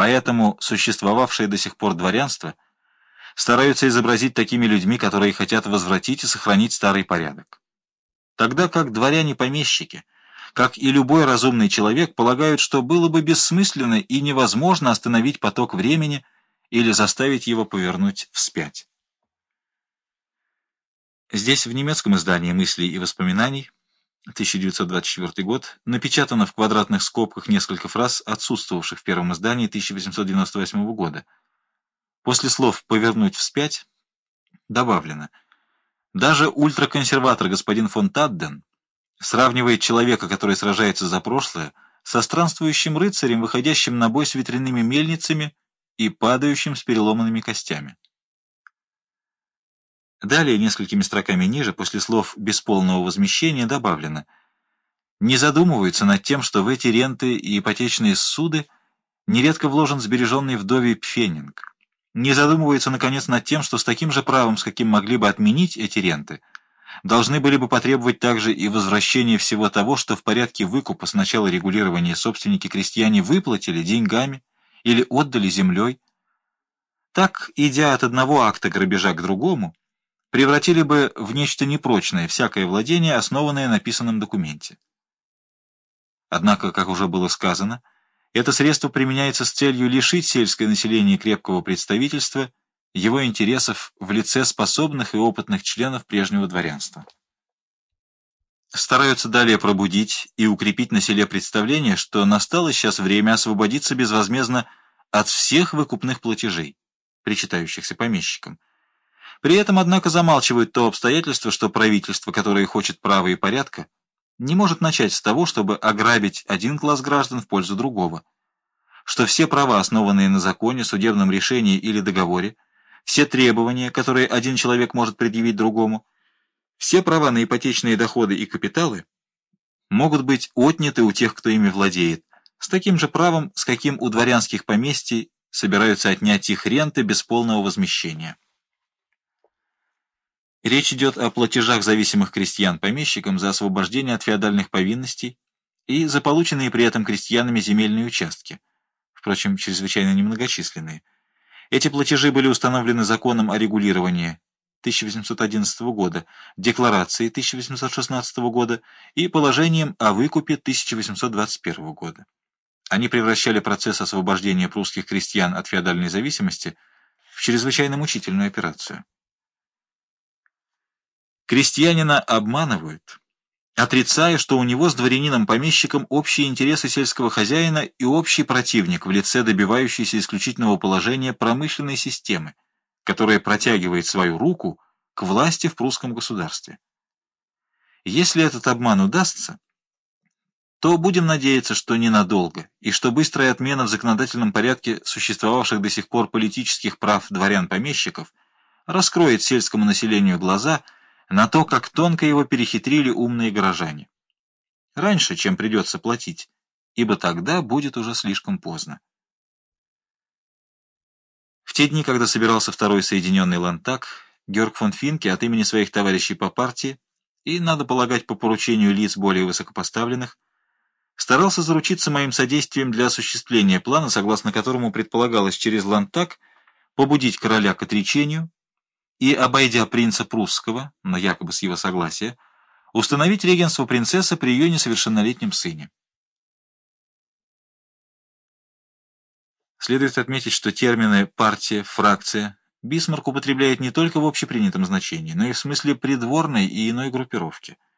Поэтому существовавшее до сих пор дворянство стараются изобразить такими людьми, которые хотят возвратить и сохранить старый порядок. Тогда как дворяне-помещики, как и любой разумный человек, полагают, что было бы бессмысленно и невозможно остановить поток времени или заставить его повернуть вспять. Здесь, в немецком издании «Мыслей и воспоминаний», 1924 год, напечатано в квадратных скобках несколько фраз, отсутствовавших в первом издании 1898 года. После слов «повернуть вспять» добавлено «Даже ультраконсерватор господин фон Тадден сравнивает человека, который сражается за прошлое, со странствующим рыцарем, выходящим на бой с ветряными мельницами и падающим с переломанными костями». Далее, несколькими строками ниже, после слов «без полного возмещения» добавлено «не задумываются над тем, что в эти ренты и ипотечные суды нередко вложен сбереженный вдове пфенинг. Не задумываются, наконец, над тем, что с таким же правом, с каким могли бы отменить эти ренты, должны были бы потребовать также и возвращения всего того, что в порядке выкупа с начала регулирования собственники-крестьяне выплатили деньгами или отдали землей. Так, идя от одного акта грабежа к другому, превратили бы в нечто непрочное всякое владение, основанное на писанном документе. Однако, как уже было сказано, это средство применяется с целью лишить сельское население крепкого представительства, его интересов в лице способных и опытных членов прежнего дворянства. Стараются далее пробудить и укрепить на селе представление, что настало сейчас время освободиться безвозмездно от всех выкупных платежей, причитающихся помещикам, при этом, однако, замалчивают то обстоятельство, что правительство, которое хочет права и порядка, не может начать с того, чтобы ограбить один класс граждан в пользу другого, что все права, основанные на законе, судебном решении или договоре, все требования, которые один человек может предъявить другому, все права на ипотечные доходы и капиталы могут быть отняты у тех, кто ими владеет, с таким же правом, с каким у дворянских поместий собираются отнять их ренты без полного возмещения. Речь идет о платежах зависимых крестьян помещикам за освобождение от феодальных повинностей и за полученные при этом крестьянами земельные участки, впрочем, чрезвычайно немногочисленные. Эти платежи были установлены законом о регулировании 1811 года, декларацией 1816 года и положением о выкупе 1821 года. Они превращали процесс освобождения прусских крестьян от феодальной зависимости в чрезвычайно мучительную операцию. Крестьянина обманывают, отрицая, что у него с дворянином-помещиком общие интересы сельского хозяина и общий противник в лице добивающейся исключительного положения промышленной системы, которая протягивает свою руку к власти в прусском государстве. Если этот обман удастся, то будем надеяться, что ненадолго, и что быстрая отмена в законодательном порядке существовавших до сих пор политических прав дворян-помещиков раскроет сельскому населению глаза – на то, как тонко его перехитрили умные горожане. Раньше, чем придется платить, ибо тогда будет уже слишком поздно. В те дни, когда собирался второй Соединенный Лантак, Георг фон Финке от имени своих товарищей по партии и, надо полагать, по поручению лиц более высокопоставленных, старался заручиться моим содействием для осуществления плана, согласно которому предполагалось через Лантак побудить короля к отречению, и, обойдя принца прусского, но якобы с его согласия, установить регенство принцессы при ее несовершеннолетнем сыне. Следует отметить, что термины «партия», «фракция» Бисмарк употребляет не только в общепринятом значении, но и в смысле придворной и иной группировки –